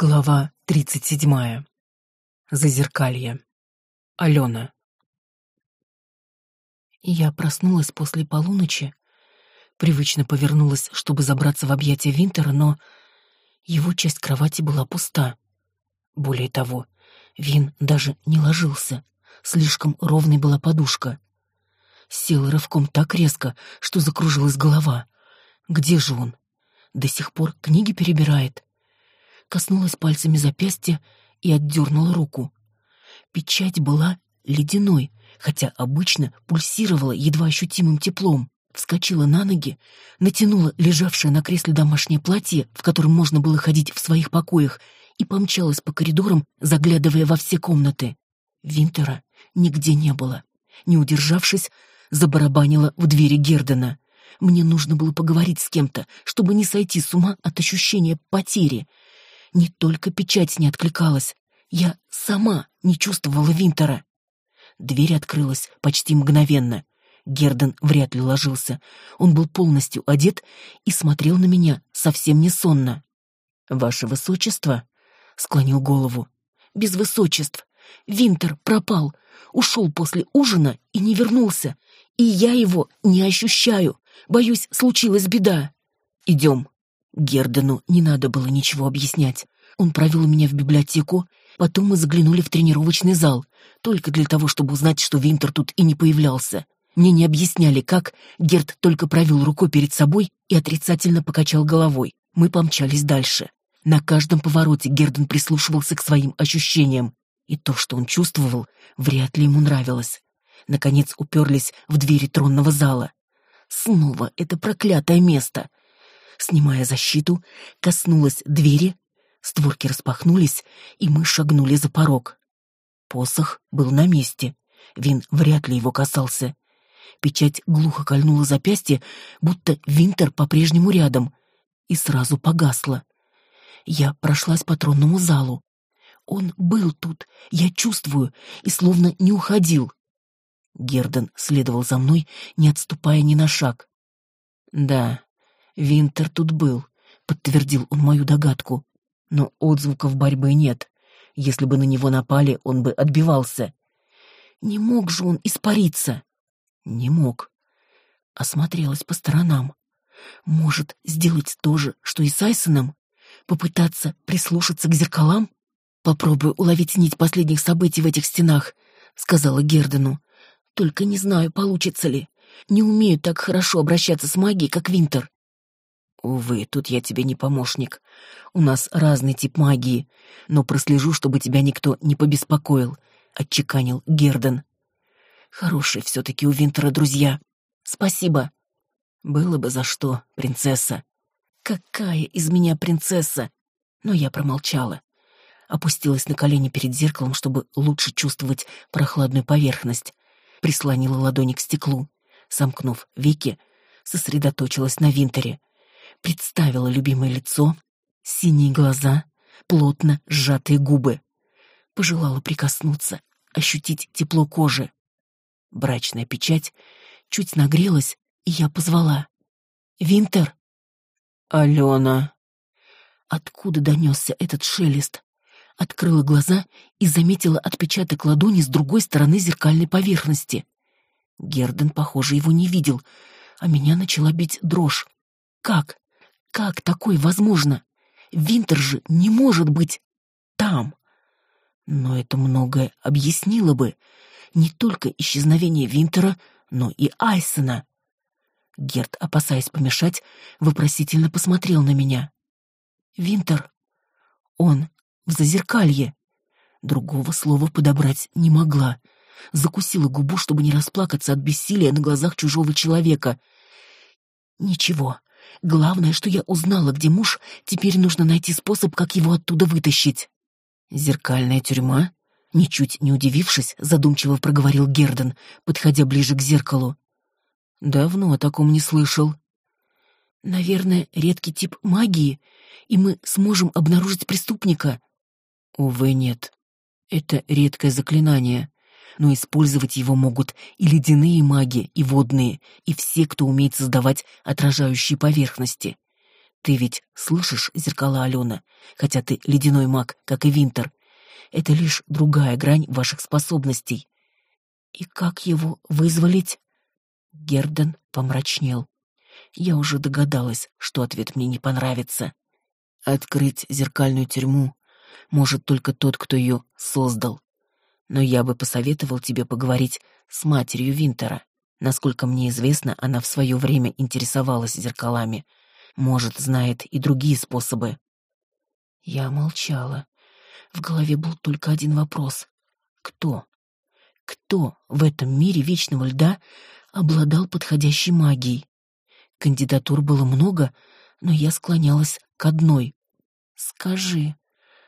Глава тридцать седьмая. Зазеркалье. Алена. Я проснулась после полуночи, привычно повернулась, чтобы забраться в объятия Винтера, но его часть кровати была пуста. Более того, Вин даже не ложился, слишком ровной была подушка. Сел рывком так резко, что закружилась голова. Где же он? До сих пор книги перебирает. Коснулась пальцами запястья и отдернула руку. Печать была ледяной, хотя обычно пульсировала едва ощутимым теплом. Вскочила на ноги, натянула лежавшее на кресле домашнее платье, в котором можно было ходить в своих покоях, и помчалась по коридорам, заглядывая во все комнаты. Винтера нигде не было. Не удержавшись, забарабанила в двери Гердена. Мне нужно было поговорить с кем-то, чтобы не сойти с ума от ощущения потери. Не только печать не откликалась, я сама не чувствовала Винтера. Дверь открылась почти мгновенно. Герден вряд ли ложился. Он был полностью одет и смотрел на меня совсем не сонно. «Ваше высочество?» — склонил голову. «Без высочеств. Винтер пропал, ушел после ужина и не вернулся. И я его не ощущаю. Боюсь, случилась беда. Идем». Гердену не надо было ничего объяснять. Он провел меня в библиотеку, потом мы заглянули в тренировочный зал, только для того, чтобы узнать, что Винтер тут и не появлялся. Мне не объясняли, как, Герд только провел рукой перед собой и отрицательно покачал головой. Мы помчались дальше. На каждом повороте Герден прислушивался к своим ощущениям, и то, что он чувствовал, вряд ли ему нравилось. Наконец уперлись в двери тронного зала. Снова это проклятое место. Снимая защиту, коснулась двери, створки распахнулись, и мы шагнули за порог. Посох был на месте. Вин вряд ли его касался. Печать глухо кольнула запястье, будто Винтер по-прежнему рядом, и сразу погасла. Я прошлась по тронному залу. Он был тут, я чувствую, и словно не уходил. Герден следовал за мной, не отступая ни на шаг. «Да, Винтер тут был», — подтвердил он мою догадку. «Но отзвуков борьбы нет. Если бы на него напали, он бы отбивался». «Не мог же он испариться?» Не мог. Осмотрелась по сторонам. Может, сделать то же, что и с Айсоном? Попытаться прислушаться к зеркалам? Попробую уловить нить последних событий в этих стенах, сказала Гердену. Только не знаю, получится ли. Не умею так хорошо обращаться с магией, как Винтер. Увы, тут я тебе не помощник. У нас разный тип магии, но прослежу, чтобы тебя никто не побеспокоил, отчеканил Герден. Хорошие все-таки у Винтера друзья. Спасибо. Было бы за что, принцесса. Какая из меня принцесса? Но я промолчала. Опустилась на колени перед зеркалом, чтобы лучше чувствовать прохладную поверхность. Прислонила ладони к стеклу. Сомкнув веки, сосредоточилась на Винтере. Представила любимое лицо, синие глаза, плотно сжатые губы. Пожелала прикоснуться, ощутить тепло кожи. Брачная печать чуть нагрелась, и я позвала. «Винтер!» «Алена!» Откуда донесся этот шелест? Открыла глаза и заметила отпечаток ладони с другой стороны зеркальной поверхности. Герден, похоже, его не видел, а меня начала бить дрожь. Как? Как такое возможно? Винтер же не может быть там. Но это многое объяснило бы не только исчезновение Винтера, но и Айсона. Герт, опасаясь помешать, вопросительно посмотрел на меня. «Винтер, он в зазеркалье». Другого слова подобрать не могла. Закусила губу, чтобы не расплакаться от бессилия на глазах чужого человека. «Ничего. Главное, что я узнала, где муж, теперь нужно найти способ, как его оттуда вытащить». «Зеркальная тюрьма?» Ничуть не удивившись, задумчиво проговорил Герден, подходя ближе к зеркалу. «Давно о таком не слышал». «Наверное, редкий тип магии, и мы сможем обнаружить преступника». «Увы, нет. Это редкое заклинание, но использовать его могут и ледяные маги, и водные, и все, кто умеет создавать отражающие поверхности. Ты ведь слышишь зеркала Алена, хотя ты ледяной маг, как и Винтер. Это лишь другая грань ваших способностей. И как его вызволить? Герден помрачнел. Я уже догадалась, что ответ мне не понравится. Открыть зеркальную тюрьму может только тот, кто ее создал. Но я бы посоветовал тебе поговорить с матерью Винтера. Насколько мне известно, она в свое время интересовалась зеркалами. Может, знает и другие способы. Я молчала. В голове был только один вопрос. Кто? Кто в этом мире вечного льда обладал подходящей магией? Кандидатур было много, но я склонялась к одной. Скажи,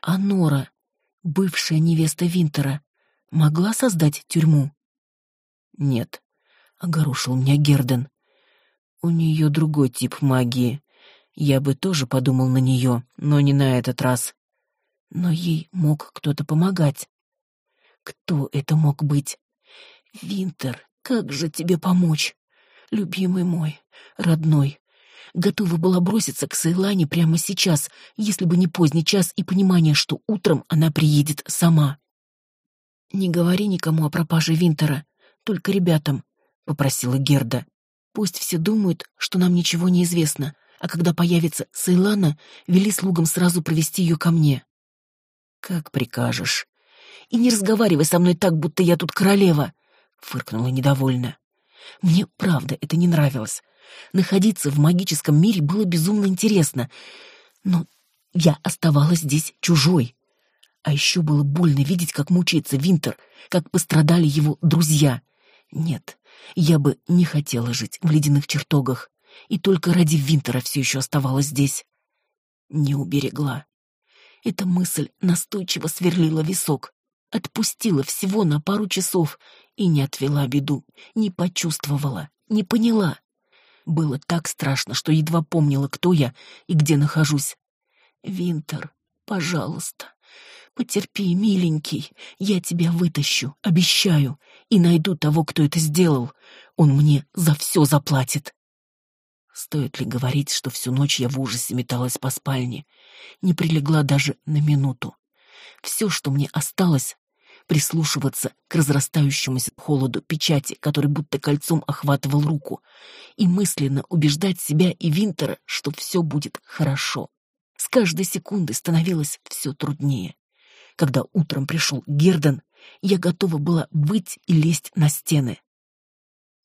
а Нора, бывшая невеста Винтера, могла создать тюрьму? Нет, огорошил меня Герден. У нее другой тип магии. Я бы тоже подумал на нее, но не на этот раз. Но ей мог кто-то помогать. Кто это мог быть? Винтер, как же тебе помочь? Любимый мой, родной. Готова была броситься к Сейлане прямо сейчас, если бы не поздний час и понимание, что утром она приедет сама. «Не говори никому о пропаже Винтера, только ребятам», — попросила Герда. «Пусть все думают, что нам ничего не известно, а когда появится Сейлана, вели слугам сразу провести ее ко мне». «Как прикажешь». «И не разговаривай со мной так, будто я тут королева», — фыркнула недовольно. Мне правда это не нравилось. Находиться в магическом мире было безумно интересно, но я оставалась здесь чужой. А еще было больно видеть, как мучается Винтер, как пострадали его друзья. Нет, я бы не хотела жить в ледяных чертогах, и только ради Винтера все еще оставалась здесь. Не уберегла. Эта мысль настойчиво сверлила висок, отпустила всего на пару часов и не отвела беду, не почувствовала, не поняла. Было так страшно, что едва помнила, кто я и где нахожусь. «Винтер, пожалуйста, потерпи, миленький, я тебя вытащу, обещаю, и найду того, кто это сделал. Он мне за все заплатит». Стоит ли говорить, что всю ночь я в ужасе металась по спальне, не прилегла даже на минуту. Все, что мне осталось, прислушиваться к разрастающемуся холоду печати, который будто кольцом охватывал руку, и мысленно убеждать себя и Винтера, что все будет хорошо. С каждой секундой становилось все труднее. Когда утром пришел Герден, я готова была быть и лезть на стены.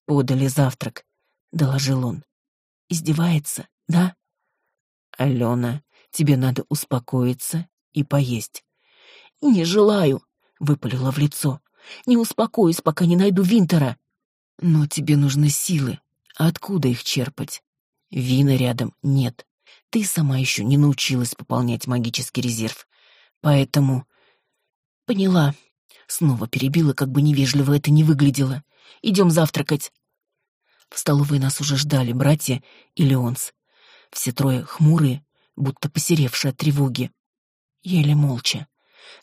«Подали завтрак», — доложил он. «Издевается, да?» «Алена, тебе надо успокоиться и поесть». «Не желаю», — выпалила в лицо. «Не успокоюсь, пока не найду Винтера». «Но тебе нужны силы. Откуда их черпать? Вина рядом нет. Ты сама еще не научилась пополнять магический резерв. Поэтому...» «Поняла». Снова перебила, как бы невежливо это не выглядело. «Идем завтракать». В столовой нас уже ждали братья и Леонс. Все трое хмурые, будто посеревшие от тревоги. Еле молча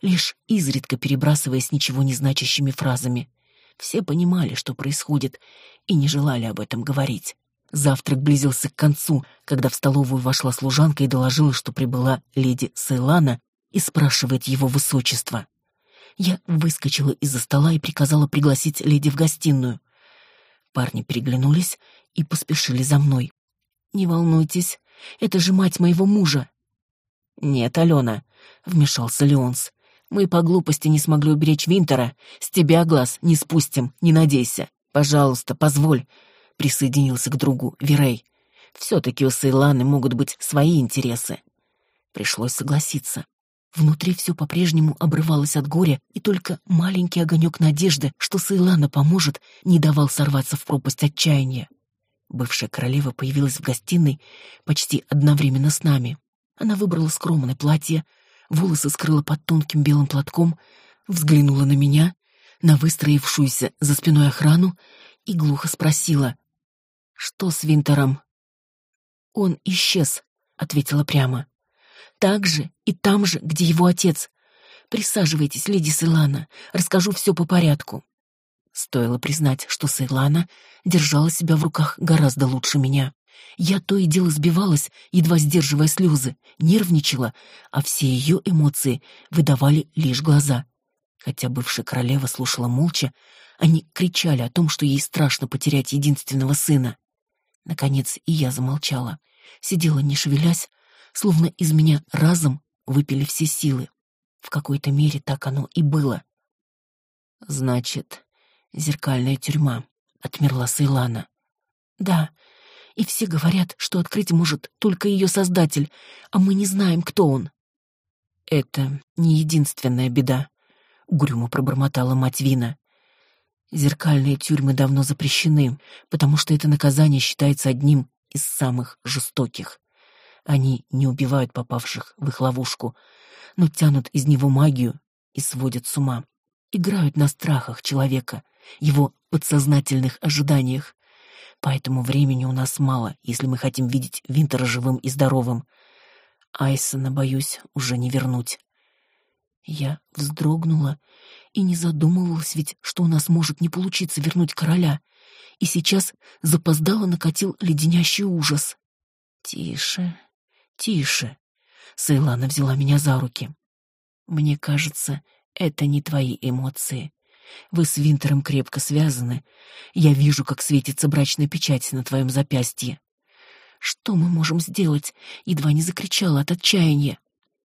лишь изредка перебрасываясь ничего не значащими фразами. Все понимали, что происходит, и не желали об этом говорить. Завтрак близился к концу, когда в столовую вошла служанка и доложила, что прибыла леди Сейлана и спрашивает его высочество. Я выскочила из-за стола и приказала пригласить леди в гостиную. Парни переглянулись и поспешили за мной. «Не волнуйтесь, это же мать моего мужа». «Нет, Алена», — вмешался Леонс. Мы по глупости не смогли уберечь Винтера. С тебя глаз не спустим, не надейся. Пожалуйста, позволь. Присоединился к другу Вирей. Все-таки у Сейланы могут быть свои интересы. Пришлось согласиться. Внутри все по-прежнему обрывалось от горя, и только маленький огонек надежды, что Сейлана поможет, не давал сорваться в пропасть отчаяния. Бывшая королева появилась в гостиной почти одновременно с нами. Она выбрала скромное платье, волосы скрыла под тонким белым платком, взглянула на меня, на выстроившуюся за спиной охрану и глухо спросила. «Что с Винтером?» «Он исчез», — ответила прямо. «Так же и там же, где его отец. Присаживайтесь, леди Силана, расскажу все по порядку». Стоило признать, что Сейлана держала себя в руках гораздо лучше меня. Я то и дело сбивалась, едва сдерживая слезы, нервничала, а все ее эмоции выдавали лишь глаза. Хотя бывшая королева слушала молча, они кричали о том, что ей страшно потерять единственного сына. Наконец и я замолчала, сидела не шевелясь, словно из меня разом выпили все силы. В какой-то мере так оно и было. Значит, зеркальная тюрьма, отмерла Сейлана. Да, и все говорят, что открыть может только ее создатель, а мы не знаем, кто он. Это не единственная беда, угрюмо пробормотала мать Вина. Зеркальные тюрьмы давно запрещены, потому что это наказание считается одним из самых жестоких. Они не убивают попавших в их ловушку, но тянут из него магию и сводят с ума. Играют на страхах человека, его подсознательных ожиданиях. Поэтому времени у нас мало, если мы хотим видеть Винтера живым и здоровым. Айсона, боюсь, уже не вернуть. Я вздрогнула и не задумывалась ведь, что у нас может не получиться вернуть короля. И сейчас запоздало накатил леденящий ужас. «Тише, тише!» Сейлана взяла меня за руки. «Мне кажется, это не твои эмоции. Вы с Винтером крепко связаны. Я вижу, как светится брачная печать на твоем запястье. Что мы можем сделать? Едва не закричала от отчаяния.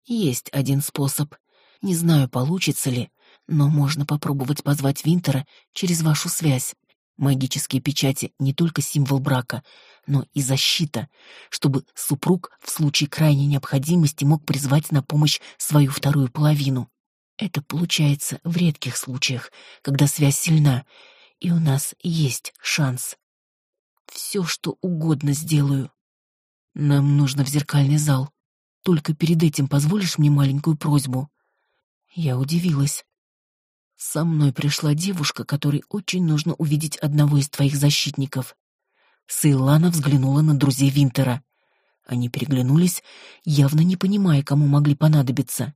Есть один способ. Не знаю, получится ли, но можно попробовать позвать Винтера через вашу связь. Магические печати не только символ брака, но и защита, чтобы супруг в случае крайней необходимости мог призвать на помощь свою вторую половину. Это получается в редких случаях, когда связь сильна, и у нас есть шанс. Все, что угодно сделаю. Нам нужно в зеркальный зал. Только перед этим позволишь мне маленькую просьбу? Я удивилась. Со мной пришла девушка, которой очень нужно увидеть одного из твоих защитников. Сейлана взглянула на друзей Винтера. Они переглянулись, явно не понимая, кому могли понадобиться.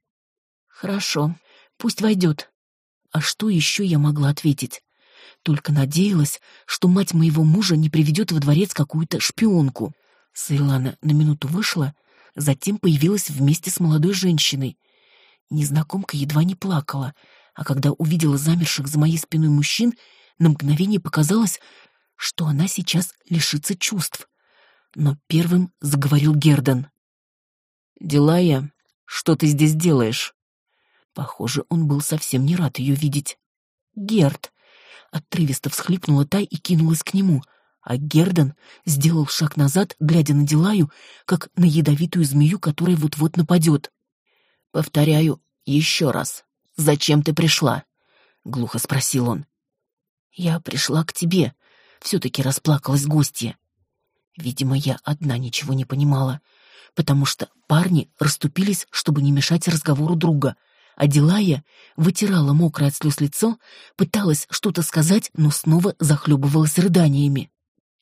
Хорошо, Пусть войдет. А что еще я могла ответить? Только надеялась, что мать моего мужа не приведет во дворец какую-то шпионку. Сейлана на минуту вышла, затем появилась вместе с молодой женщиной. Незнакомка едва не плакала, а когда увидела замерших за моей спиной мужчин, на мгновение показалось, что она сейчас лишится чувств. Но первым заговорил Гердон. «Делая, что ты здесь делаешь?» Похоже, он был совсем не рад ее видеть. «Герд!» Отрывисто всхлипнула Тай и кинулась к нему, а Гердон сделал шаг назад, глядя на Дилаю, как на ядовитую змею, которая вот-вот нападет. «Повторяю еще раз. Зачем ты пришла?» — глухо спросил он. «Я пришла к тебе», — все-таки расплакалась гостья. Видимо, я одна ничего не понимала, потому что парни расступились, чтобы не мешать разговору друга — а Дилая вытирала мокрое от слез лицо, пыталась что-то сказать, но снова захлебывалась рыданиями.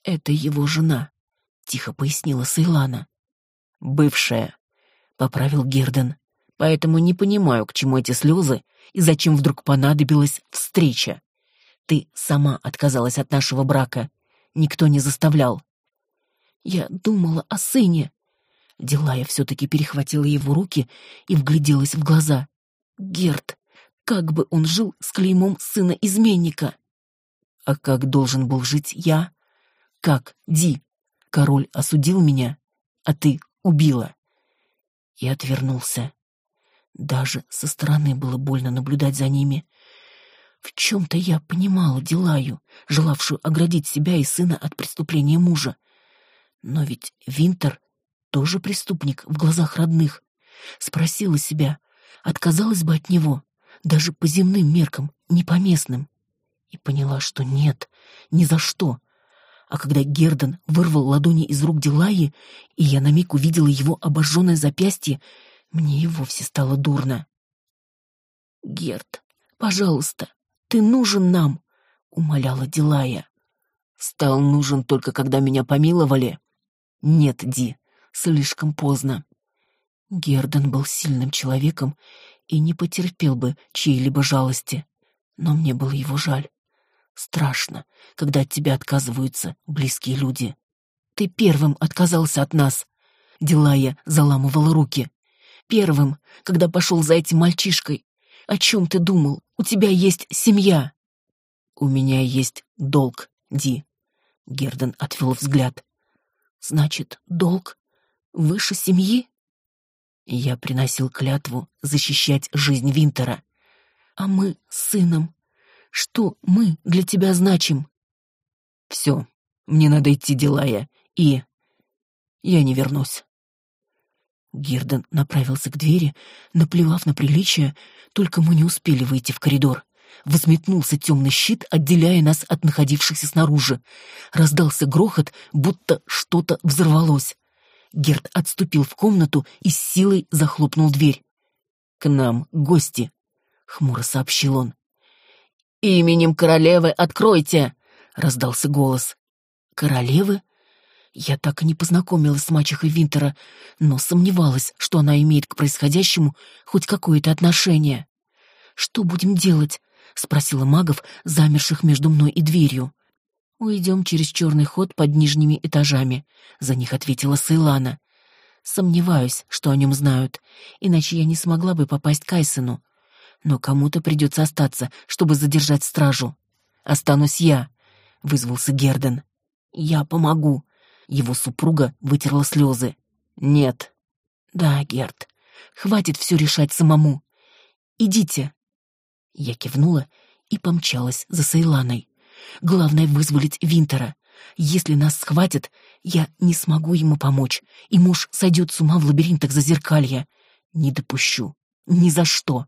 «Это его жена», — тихо пояснила Сейлана. «Бывшая», — поправил Герден. «Поэтому не понимаю, к чему эти слезы и зачем вдруг понадобилась встреча. Ты сама отказалась от нашего брака. Никто не заставлял». «Я думала о сыне», Дилая все-таки перехватила его руки и вгляделась в глаза. Герт, как бы он жил с клеймом сына изменника? А как должен был жить я? Как, Ди? Король осудил меня, а ты убила. И отвернулся. Даже со стороны было больно наблюдать за ними. В чем-то я понимала Дилаю, желавшую оградить себя и сына от преступления мужа. Но ведь Винтер тоже преступник в глазах родных. Спросила себя, отказалась бы от него, даже по земным меркам, не по местным. И поняла, что нет, ни за что. А когда Гердон вырвал ладони из рук Дилаи, и я на миг увидела его обожженное запястье, мне и вовсе стало дурно. «Герд, пожалуйста, ты нужен нам!» — умоляла Дилая. «Стал нужен только когда меня помиловали?» «Нет, Ди, слишком поздно. Гердон был сильным человеком и не потерпел бы чьей-либо жалости. Но мне было его жаль. Страшно, когда от тебя отказываются близкие люди. Ты первым отказался от нас. Дилая заламывала руки. Первым, когда пошел за этим мальчишкой. О чем ты думал? У тебя есть семья. У меня есть долг, Ди. Герден отвел взгляд. Значит, долг выше семьи? Я приносил клятву защищать жизнь Винтера. А мы с сыном. Что мы для тебя значим? Все, мне надо идти, Дилая, и... Я не вернусь. Гирден направился к двери, наплевав на приличие, только мы не успели выйти в коридор. Возметнулся темный щит, отделяя нас от находившихся снаружи. Раздался грохот, будто что-то взорвалось. Герд отступил в комнату и с силой захлопнул дверь. «К нам гости», — хмуро сообщил он. «Именем королевы откройте!» — раздался голос. «Королевы?» Я так и не познакомилась с мачехой Винтера, но сомневалась, что она имеет к происходящему хоть какое-то отношение. «Что будем делать?» — спросила магов, замерших между мной и дверью. «Уйдем через черный ход под нижними этажами», — за них ответила Сейлана. «Сомневаюсь, что о нем знают, иначе я не смогла бы попасть к Айсену. Но кому-то придется остаться, чтобы задержать стражу. Останусь я», — вызвался Герден. «Я помогу». Его супруга вытерла слезы. «Нет». «Да, Герд, хватит все решать самому. Идите». Я кивнула и помчалась за Сейланой. Главное — вызволить Винтера. Если нас схватят, я не смогу ему помочь, и муж сойдет с ума в лабиринтах зазеркалья. Не допущу. Ни за что.